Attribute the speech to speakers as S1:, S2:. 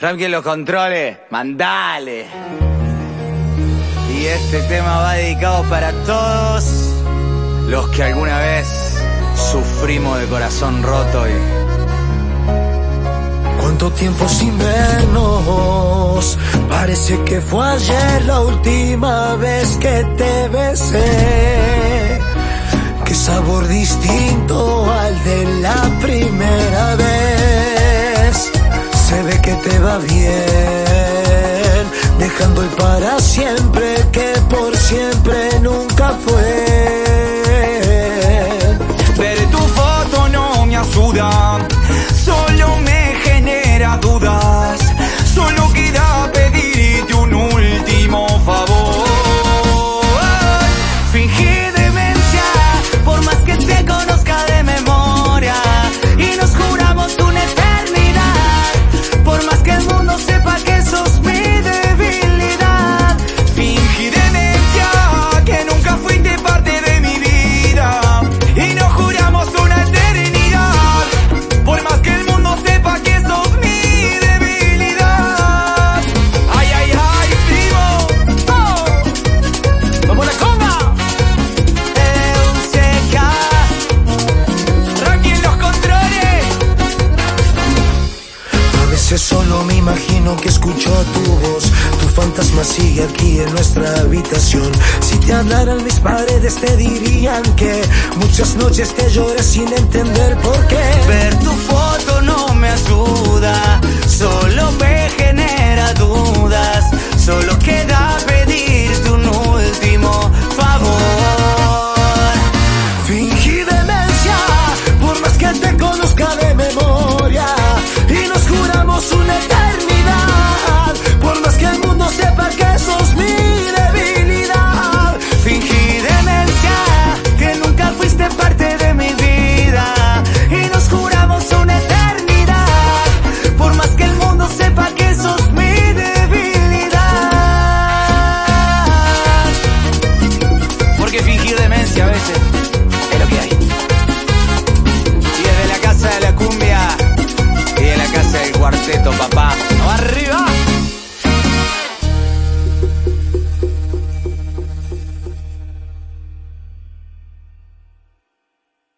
S1: Ramki en los controles, mandale. Y este tema va dedicado para todos los que alguna vez sufrimos de corazón roto y...
S2: ¿Cuánto tiempo sin vernos? Parece que fue ayer la última vez que te besé. Qué sabor distinto va bien, dejando el para siempre que por siempre nunca fue.
S3: Ver tu foto no me ayuda,
S2: me imagino que escucho tu voz. Tu fantasma sigue aquí en nuestra habitación. Si te hablaran mis paredes te dirían que muchas noches te lloré sin entender por qué.
S3: Ver tu foto no me ayuda, solo